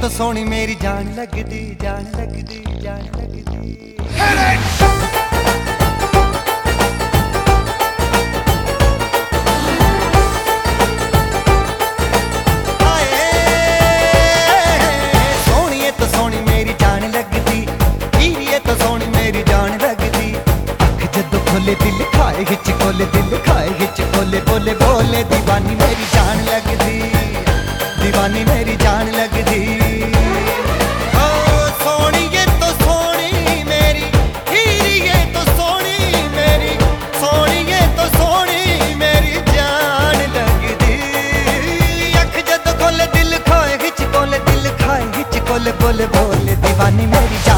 तो सोनी मेरी जान लगदी जान लगदी जान लगदी तो तो खोले दिल खाए, हिच खोले दिल खाए, हिच खोले बोले बोले, दीवानी मेरी जान लगती, दीवानी मेरी जान लगती। बोले बोले दीवानी मेरी जा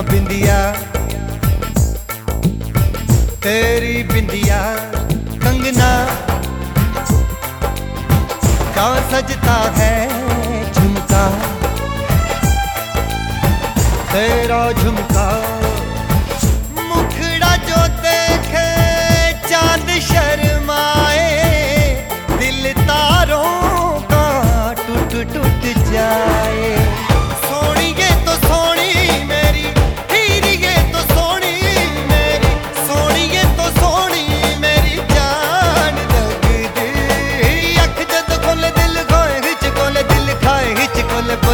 बिंदिया, तेरी बिंदिया, कंगना। क्या सजता है झुमका? तेरा झुमका, मुखड़ा जो देखे, चाँद शहर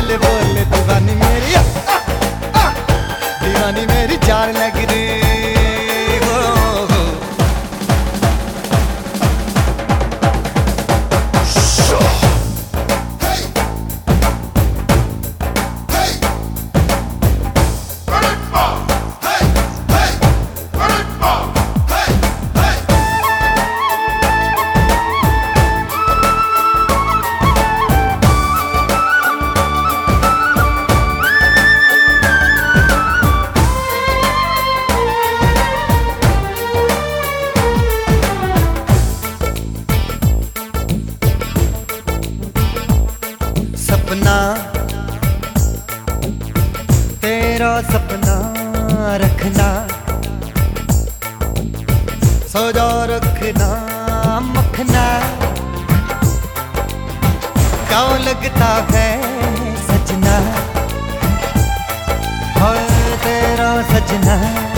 liver. तेरा सपना रखना। सजा रखना मखना। क्या लगता है सजना? और तेरा सजना।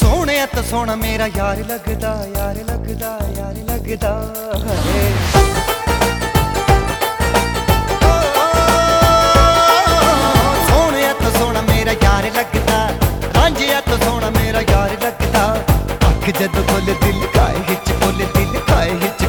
ਸੋਹਣਿਆ ਤਾਂ ਸੋਹਣਾ ਮੇਰਾ ਯਾਰ ਲੱਗਦਾ ਯਾਰ ਲੱਗਦਾ ਯਾਰ ਲੱਗਦਾ। ਹਰੇ ਅੱਖ ਜਦ ਬੋਲ ਦਿਲ ਕਾਏ ਹਿੱਚ ਬੋਲੇ ਦਿਲ ਕਾਏ ਹਿੱਚ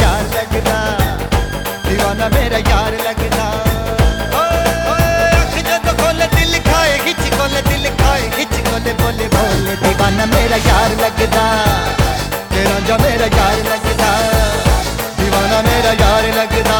ਯਾਰ ਲੱਗਦਾ। मेरा यार लगता। तो दिल खाए, खिच दिल खाए, खिच बोले बोले, दीवाना मेरा यार लगता। तेरा जो मेरा यार दीवाना मेरा यार लगता।